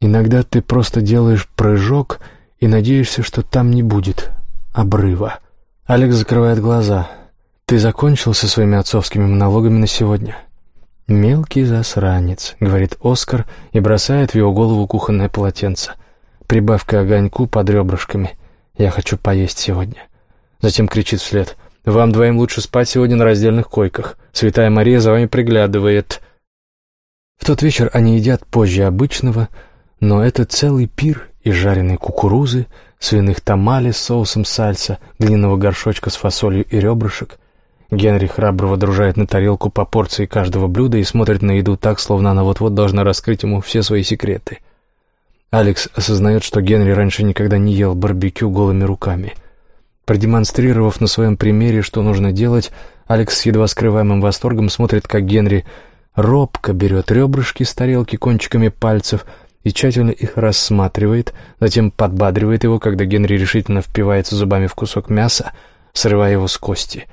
Иногда ты просто делаешь прыжок — и надеешься, что там не будет обрыва. Алекс закрывает глаза. «Ты закончил со своими отцовскими монологами на сегодня?» «Мелкий засранец», — говорит Оскар и бросает в его голову кухонное полотенце. Прибавка огоньку под ребрышками. «Я хочу поесть сегодня». Затем кричит вслед. Вам двоим лучше спать сегодня на раздельных койках. Святая Мария за вами приглядывает». В тот вечер они едят позже обычного, но это целый пир из жареной кукурузы, свиных тамали с соусом сальса, глиняного горшочка с фасолью и ребрышек. Генри храбро водружает на тарелку по порции каждого блюда и смотрит на еду так, словно она вот-вот должна раскрыть ему все свои секреты. Алекс осознает, что Генри раньше никогда не ел барбекю голыми руками. Продемонстрировав на своем примере, что нужно делать, Алекс с едва скрываемым восторгом смотрит, как Генри робко берет ребрышки с тарелки кончиками пальцев и тщательно их рассматривает, затем подбадривает его, когда Генри решительно впивается зубами в кусок мяса, срывая его с кости.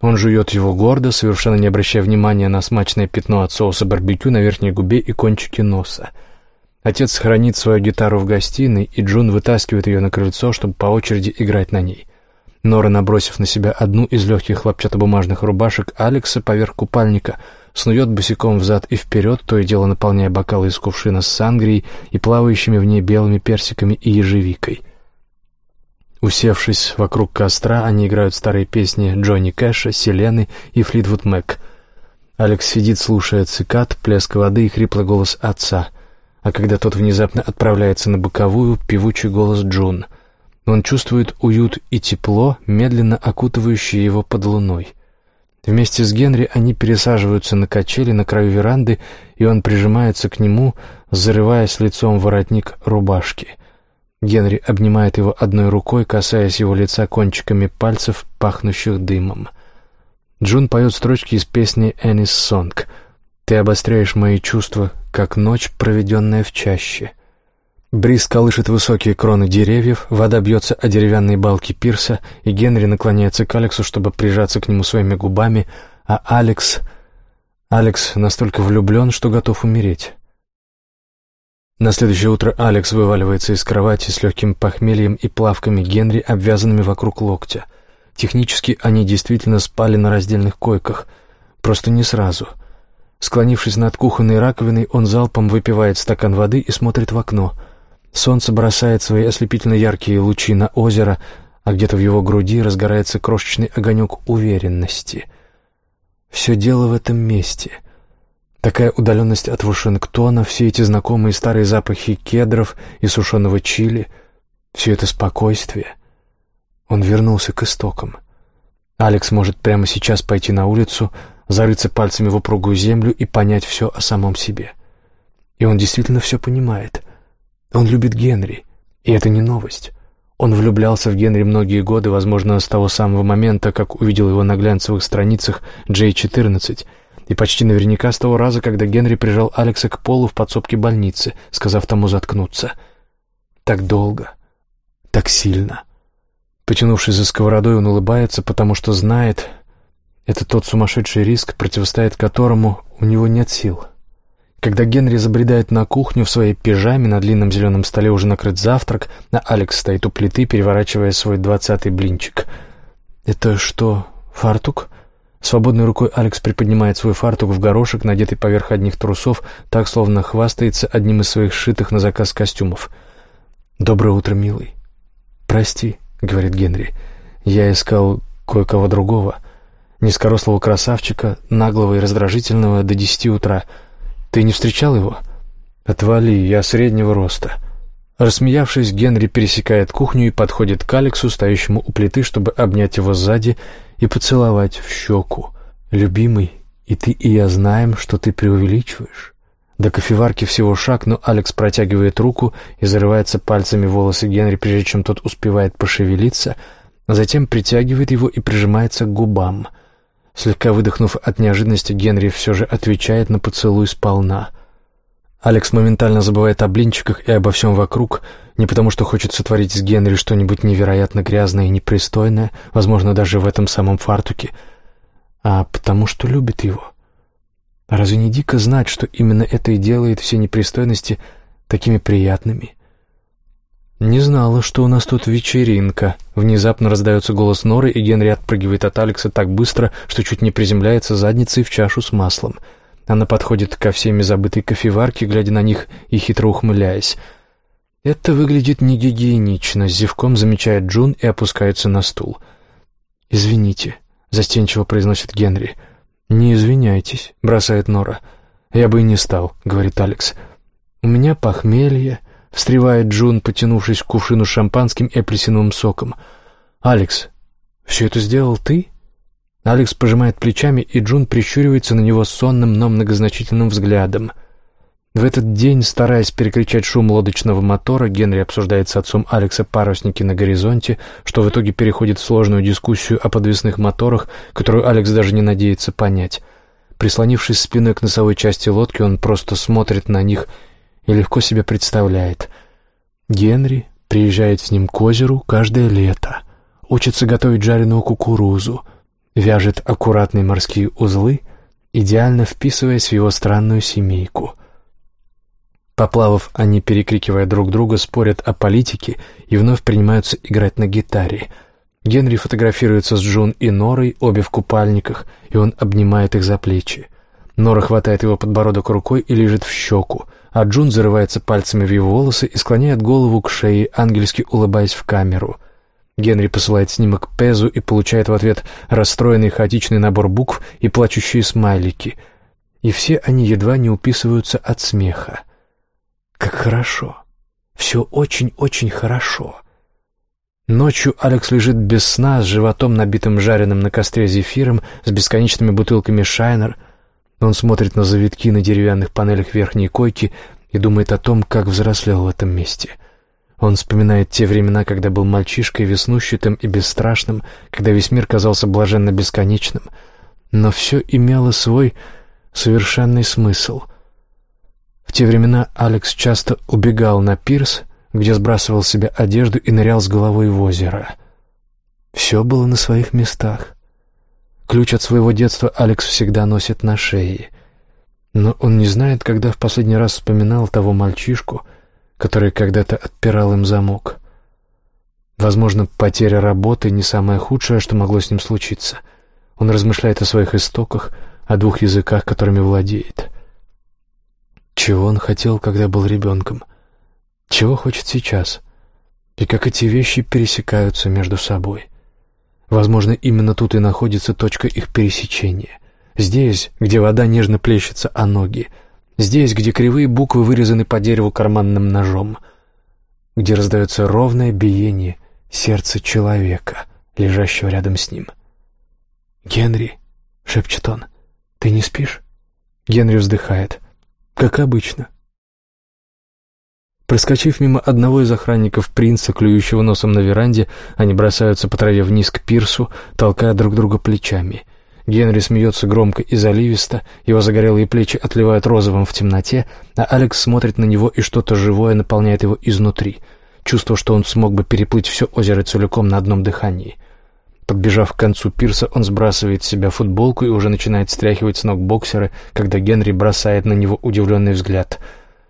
Он жует его гордо, совершенно не обращая внимания на смачное пятно от соуса барбекю на верхней губе и кончике носа. Отец хранит свою гитару в гостиной, и Джун вытаскивает ее на крыльцо, чтобы по очереди играть на ней. Нора, набросив на себя одну из легких хлопчатобумажных рубашек Алекса поверх купальника — снует босиком взад и вперед, то и дело наполняя бокалы из кувшина с сангрией и плавающими в ней белыми персиками и ежевикой. Усевшись вокруг костра, они играют старые песни Джонни Кэша, Селены и Флитвуд Мэк. Алекс сидит, слушая цикад, плеск воды и хриплый голос отца, а когда тот внезапно отправляется на боковую, певучий голос Джун. Он чувствует уют и тепло, медленно окутывающее его под луной. Вместе с Генри они пересаживаются на качели на краю веранды, и он прижимается к нему, зарываясь лицом в воротник рубашки. Генри обнимает его одной рукой, касаясь его лица кончиками пальцев, пахнущих дымом. Джун поет строчки из песни «Эннис Сонг». «Ты обостряешь мои чувства, как ночь, проведенная в чаще». Бриз колышет высокие кроны деревьев, вода бьется о деревянные балки пирса, и Генри наклоняется к Алексу, чтобы прижаться к нему своими губами, а Алекс... Алекс настолько влюблен, что готов умереть. На следующее утро Алекс вываливается из кровати с легким похмельем и плавками Генри, обвязанными вокруг локтя. Технически они действительно спали на раздельных койках, просто не сразу. Склонившись над кухонной раковиной, он залпом выпивает стакан воды и смотрит в окно — Солнце бросает свои ослепительно яркие лучи на озеро, а где-то в его груди разгорается крошечный огонек уверенности. Все дело в этом месте. Такая удаленность от Вашингтона, все эти знакомые старые запахи кедров и сушеного чили, все это спокойствие. Он вернулся к истокам. Алекс может прямо сейчас пойти на улицу, зарыться пальцами в упругую землю и понять все о самом себе. И он действительно все понимает — он любит Генри, и это не новость. Он влюблялся в Генри многие годы, возможно, с того самого момента, как увидел его на глянцевых страницах J14, и почти наверняка с того раза, когда Генри прижал Алекса к полу в подсобке больницы, сказав тому заткнуться. Так долго, так сильно. Потянувшись за сковородой, он улыбается, потому что знает, это тот сумасшедший риск, противостоять которому у него нет сил. Когда Генри забредает на кухню в своей пижаме, на длинном зеленом столе уже накрыт завтрак, а Алекс стоит у плиты, переворачивая свой двадцатый блинчик. «Это что, фартук?» Свободной рукой Алекс приподнимает свой фартук в горошек, надетый поверх одних трусов, так, словно хвастается одним из своих сшитых на заказ костюмов. «Доброе утро, милый». «Прости», — говорит Генри, — «я искал кое-кого другого, низкорослого красавчика, наглого и раздражительного до десяти утра». Ты не встречал его? Отвали, я среднего роста. Рассмеявшись, Генри пересекает кухню и подходит к Алексу, стоящему у плиты, чтобы обнять его сзади и поцеловать в щеку. «Любимый, и ты, и я знаем, что ты преувеличиваешь». До кофеварки всего шаг, но Алекс протягивает руку и зарывается пальцами волосы Генри, прежде чем тот успевает пошевелиться, а затем притягивает его и прижимается к губам. Слегка выдохнув от неожиданности, Генри все же отвечает на поцелуй сполна. Алекс моментально забывает о блинчиках и обо всем вокруг, не потому что хочет сотворить с Генри что-нибудь невероятно грязное и непристойное, возможно, даже в этом самом фартуке, а потому что любит его. разве не дико знать, что именно это и делает все непристойности такими приятными? «Не знала, что у нас тут вечеринка». Внезапно раздается голос Норы, и Генри отпрыгивает от Алекса так быстро, что чуть не приземляется задницей в чашу с маслом. Она подходит ко всеми забытой кофеварке, глядя на них и хитро ухмыляясь. «Это выглядит негигиенично», — зевком замечает Джун и опускается на стул. «Извините», — застенчиво произносит Генри. «Не извиняйтесь», — бросает Нора. «Я бы и не стал», — говорит Алекс. «У меня похмелье», — встревает Джун, потянувшись к кувшину шампанским и апельсиновым соком. «Алекс, все это сделал ты?» Алекс пожимает плечами, и Джун прищуривается на него сонным, но многозначительным взглядом — в этот день, стараясь перекричать шум лодочного мотора, Генри обсуждает с отцом Алекса парусники на горизонте, что в итоге переходит в сложную дискуссию о подвесных моторах, которую Алекс даже не надеется понять. Прислонившись спиной к носовой части лодки, он просто смотрит на них и легко себе представляет. Генри приезжает с ним к озеру каждое лето, учится готовить жареную кукурузу, вяжет аккуратные морские узлы, идеально вписываясь в его странную семейку — Поплавав, они, перекрикивая друг друга, спорят о политике и вновь принимаются играть на гитаре. Генри фотографируется с Джун и Норой, обе в купальниках, и он обнимает их за плечи. Нора хватает его подбородок рукой и лежит в щеку, а Джун зарывается пальцами в его волосы и склоняет голову к шее, ангельски улыбаясь в камеру. Генри посылает снимок Пезу и получает в ответ расстроенный хаотичный набор букв и плачущие смайлики. И все они едва не уписываются от смеха. Как хорошо. Все очень-очень хорошо. Ночью Алекс лежит без сна, с животом, набитым жареным на костре зефиром, с бесконечными бутылками «Шайнер». Он смотрит на завитки на деревянных панелях верхней койки и думает о том, как взрослел в этом месте. Он вспоминает те времена, когда был мальчишкой, веснущатым и бесстрашным, когда весь мир казался блаженно бесконечным. Но все имело свой совершенный смысл — в те времена Алекс часто убегал на пирс, где сбрасывал с себя одежду и нырял с головой в озеро. Все было на своих местах. Ключ от своего детства Алекс всегда носит на шее. Но он не знает, когда в последний раз вспоминал того мальчишку, который когда-то отпирал им замок. Возможно, потеря работы не самое худшее, что могло с ним случиться. Он размышляет о своих истоках, о двух языках, которыми владеет — чего он хотел, когда был ребенком? Чего хочет сейчас? И как эти вещи пересекаются между собой? Возможно, именно тут и находится точка их пересечения. Здесь, где вода нежно плещется о ноги. Здесь, где кривые буквы вырезаны по дереву карманным ножом. Где раздается ровное биение сердца человека, лежащего рядом с ним. «Генри», — шепчет он, — «ты не спишь?» Генри вздыхает. Как обычно. Проскочив мимо одного из охранников принца, клюющего носом на веранде, они бросаются по траве вниз к пирсу, толкая друг друга плечами. Генри смеется громко и заливисто, его загорелые плечи отливают розовым в темноте, а Алекс смотрит на него, и что-то живое наполняет его изнутри. Чувство, что он смог бы переплыть все озеро целиком на одном дыхании — Подбежав к концу пирса, он сбрасывает с себя футболку и уже начинает стряхивать с ног боксеры, когда Генри бросает на него удивленный взгляд.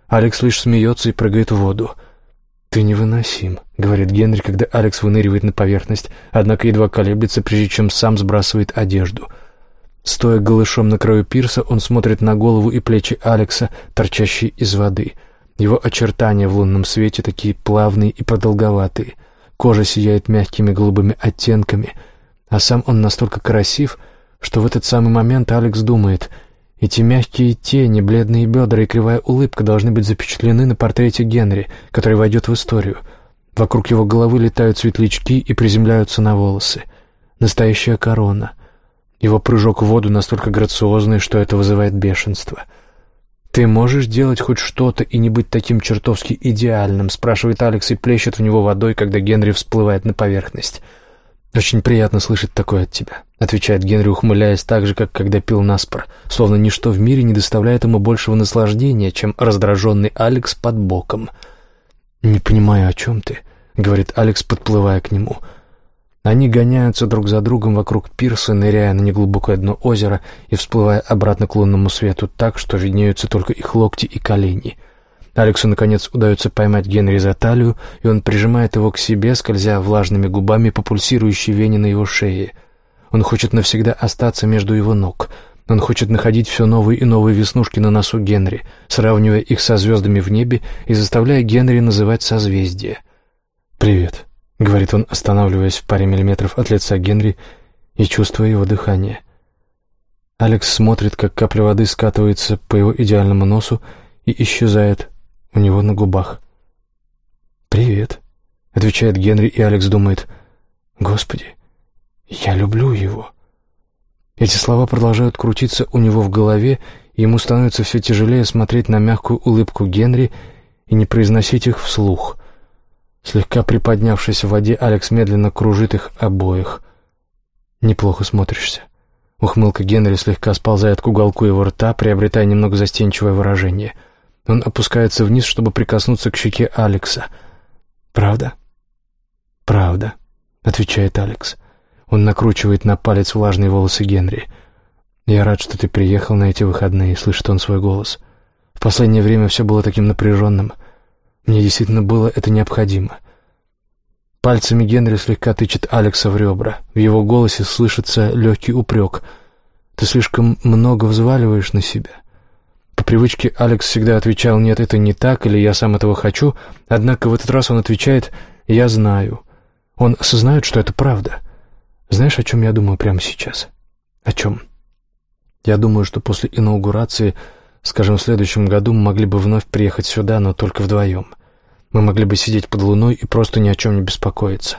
Алекс лишь смеется и прыгает в воду. «Ты невыносим», — говорит Генри, когда Алекс выныривает на поверхность, однако едва колеблется, прежде чем сам сбрасывает одежду. Стоя голышом на краю пирса, он смотрит на голову и плечи Алекса, торчащие из воды. Его очертания в лунном свете такие плавные и продолговатые. Кожа сияет мягкими голубыми оттенками — а сам он настолько красив, что в этот самый момент Алекс думает, эти мягкие тени, бледные бедра и кривая улыбка должны быть запечатлены на портрете Генри, который войдет в историю. Вокруг его головы летают светлячки и приземляются на волосы. Настоящая корона. Его прыжок в воду настолько грациозный, что это вызывает бешенство. «Ты можешь делать хоть что-то и не быть таким чертовски идеальным?» — спрашивает Алекс и плещет в него водой, когда Генри всплывает на поверхность. «Очень приятно слышать такое от тебя», — отвечает Генри, ухмыляясь так же, как когда пил наспор, словно ничто в мире не доставляет ему большего наслаждения, чем раздраженный Алекс под боком. «Не понимаю, о чем ты», — говорит Алекс, подплывая к нему. Они гоняются друг за другом вокруг пирса, ныряя на неглубокое дно озера и всплывая обратно к лунному свету так, что виднеются только их локти и колени — Алексу, наконец, удается поймать Генри за талию, и он прижимает его к себе, скользя влажными губами по пульсирующей вене на его шее. Он хочет навсегда остаться между его ног. Он хочет находить все новые и новые веснушки на носу Генри, сравнивая их со звездами в небе и заставляя Генри называть созвездия. «Привет», — говорит он, останавливаясь в паре миллиметров от лица Генри и чувствуя его дыхание. Алекс смотрит, как капля воды скатывается по его идеальному носу и исчезает у него на губах. «Привет», — отвечает Генри, и Алекс думает, «Господи, я люблю его». Эти слова продолжают крутиться у него в голове, и ему становится все тяжелее смотреть на мягкую улыбку Генри и не произносить их вслух. Слегка приподнявшись в воде, Алекс медленно кружит их обоих. «Неплохо смотришься». Ухмылка Генри слегка сползает к уголку его рта, приобретая немного застенчивое выражение. Он опускается вниз, чтобы прикоснуться к щеке Алекса. «Правда?» «Правда», — отвечает Алекс. Он накручивает на палец влажные волосы Генри. «Я рад, что ты приехал на эти выходные», — слышит он свой голос. «В последнее время все было таким напряженным. Мне действительно было это необходимо». Пальцами Генри слегка тычет Алекса в ребра. В его голосе слышится легкий упрек. «Ты слишком много взваливаешь на себя». По привычке Алекс всегда отвечал «нет, это не так» или «я сам этого хочу», однако в этот раз он отвечает «я знаю». Он осознает, что это правда. Знаешь, о чем я думаю прямо сейчас? О чем? Я думаю, что после инаугурации, скажем, в следующем году мы могли бы вновь приехать сюда, но только вдвоем. Мы могли бы сидеть под луной и просто ни о чем не беспокоиться.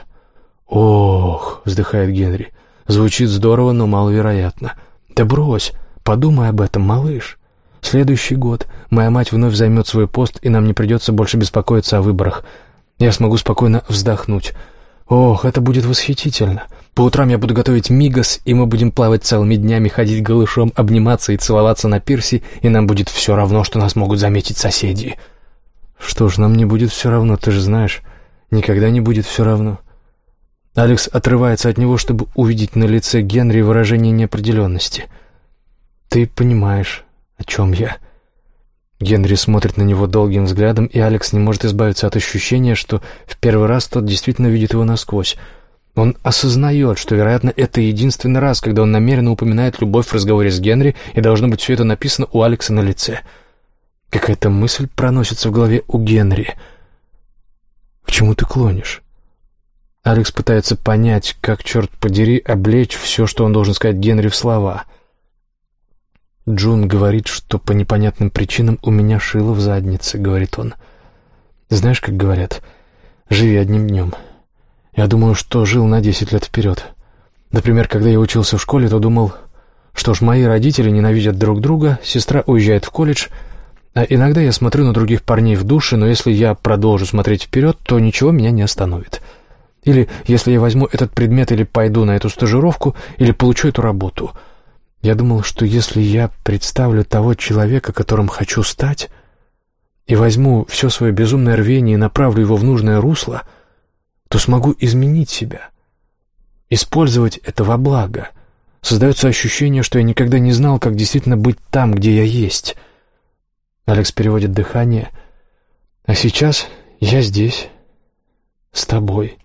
«Ох», — вздыхает Генри, — «звучит здорово, но маловероятно». «Да брось, подумай об этом, малыш. Следующий год моя мать вновь займет свой пост, и нам не придется больше беспокоиться о выборах. Я смогу спокойно вздохнуть. Ох, это будет восхитительно. По утрам я буду готовить мигас, и мы будем плавать целыми днями, ходить голышом, обниматься и целоваться на пирсе, и нам будет все равно, что нас могут заметить соседи». «Что ж, нам не будет все равно, ты же знаешь. Никогда не будет все равно». Алекс отрывается от него, чтобы увидеть на лице Генри выражение неопределенности. «Ты понимаешь, о чем я?» Генри смотрит на него долгим взглядом, и Алекс не может избавиться от ощущения, что в первый раз тот действительно видит его насквозь. Он осознает, что, вероятно, это единственный раз, когда он намеренно упоминает любовь в разговоре с Генри, и должно быть все это написано у Алекса на лице — Какая-то мысль проносится в голове у Генри. «К чему ты клонишь?» Алекс пытается понять, как, черт подери, облечь все, что он должен сказать Генри в слова. «Джун говорит, что по непонятным причинам у меня шило в заднице», — говорит он. «Знаешь, как говорят, живи одним днем. Я думаю, что жил на десять лет вперед. Например, когда я учился в школе, то думал, что ж, мои родители ненавидят друг друга, сестра уезжает в колледж — а иногда я смотрю на других парней в душе, но если я продолжу смотреть вперед, то ничего меня не остановит. Или если я возьму этот предмет или пойду на эту стажировку, или получу эту работу. Я думал, что если я представлю того человека, которым хочу стать, и возьму все свое безумное рвение и направлю его в нужное русло, то смогу изменить себя, использовать это во благо. Создается ощущение, что я никогда не знал, как действительно быть там, где я есть — Алекс переводит дыхание. «А сейчас я здесь, с тобой.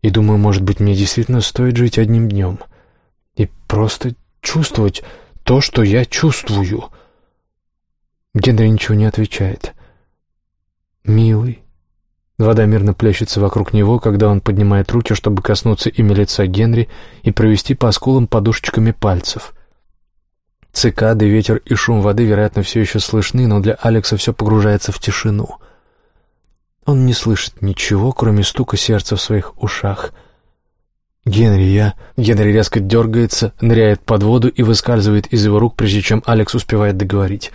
И думаю, может быть, мне действительно стоит жить одним днем. И просто чувствовать то, что я чувствую». Генри ничего не отвечает. «Милый». Вода мирно плещется вокруг него, когда он поднимает руки, чтобы коснуться ими лица Генри и провести по скулам подушечками пальцев — Цикады, ветер и шум воды, вероятно, все еще слышны, но для Алекса все погружается в тишину. Он не слышит ничего, кроме стука сердца в своих ушах. «Генри, я...» Генри резко дергается, ныряет под воду и выскальзывает из его рук, прежде чем Алекс успевает договорить.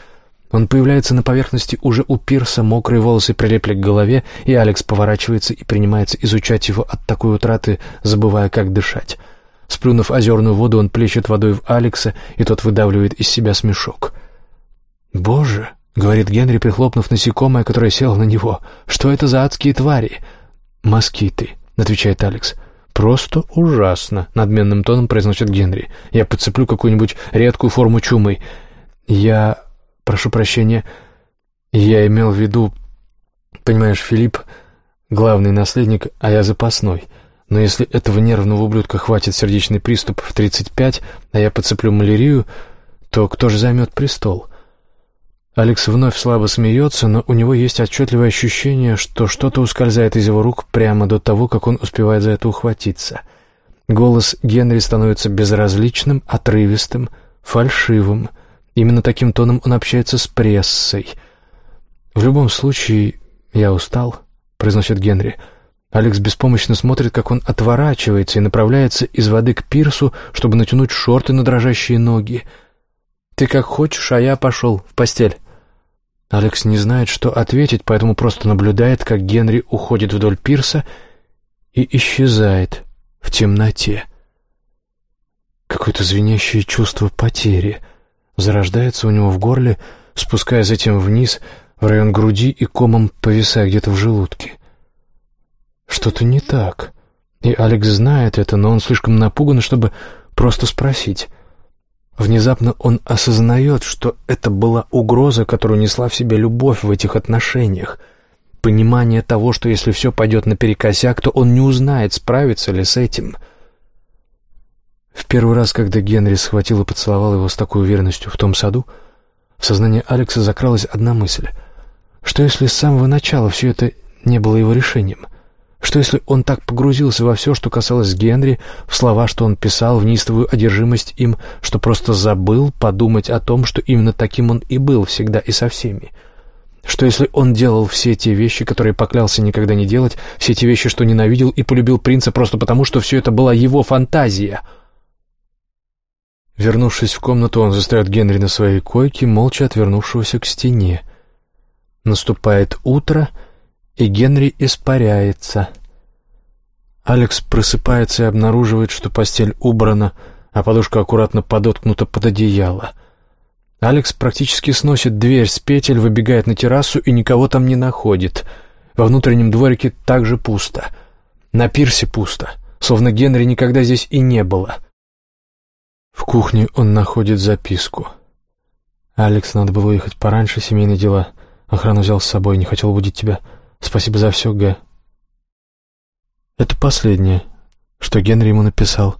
Он появляется на поверхности уже у пирса, мокрые волосы прилепли к голове, и Алекс поворачивается и принимается изучать его от такой утраты, забывая, как дышать. Сплюнув озерную воду, он плещет водой в Алекса, и тот выдавливает из себя смешок. «Боже!» — говорит Генри, прихлопнув насекомое, которое село на него. «Что это за адские твари?» «Москиты», — отвечает Алекс. «Просто ужасно», — надменным тоном произносит Генри. «Я подцеплю какую-нибудь редкую форму чумы. Я... прошу прощения. Я имел в виду... Понимаешь, Филипп — главный наследник, а я запасной». Но если этого нервного ублюдка хватит сердечный приступ в 35, а я подцеплю малярию, то кто же займет престол? Алекс вновь слабо смеется, но у него есть отчетливое ощущение, что что-то ускользает из его рук прямо до того, как он успевает за это ухватиться. Голос Генри становится безразличным, отрывистым, фальшивым. Именно таким тоном он общается с прессой. «В любом случае, я устал», — произносит Генри. Алекс беспомощно смотрит, как он отворачивается и направляется из воды к пирсу, чтобы натянуть шорты на дрожащие ноги. «Ты как хочешь, а я пошел в постель». Алекс не знает, что ответить, поэтому просто наблюдает, как Генри уходит вдоль пирса и исчезает в темноте. Какое-то звенящее чувство потери зарождается у него в горле, спуская затем вниз в район груди и комом повисая где-то в желудке. Что-то не так. И Алекс знает это, но он слишком напуган, чтобы просто спросить. Внезапно он осознает, что это была угроза, которую несла в себе любовь в этих отношениях. Понимание того, что если все пойдет наперекосяк, то он не узнает, справится ли с этим. В первый раз, когда Генри схватил и поцеловал его с такой уверенностью в том саду, в сознание Алекса закралась одна мысль. Что если с самого начала все это не было его решением — что если он так погрузился во все, что касалось Генри, в слова, что он писал, в неистовую одержимость им, что просто забыл подумать о том, что именно таким он и был всегда и со всеми? Что если он делал все те вещи, которые поклялся никогда не делать, все те вещи, что ненавидел и полюбил принца просто потому, что все это была его фантазия? Вернувшись в комнату, он застает Генри на своей койке, молча отвернувшегося к стене. Наступает утро — и Генри испаряется. Алекс просыпается и обнаруживает, что постель убрана, а подушка аккуратно подоткнута под одеяло. Алекс практически сносит дверь с петель, выбегает на террасу и никого там не находит. Во внутреннем дворике также пусто. На пирсе пусто, словно Генри никогда здесь и не было. В кухне он находит записку. «Алекс, надо было уехать пораньше, семейные дела. Охрану взял с собой, не хотел будить тебя». Спасибо за все, Г. Это последнее, что Генри ему написал.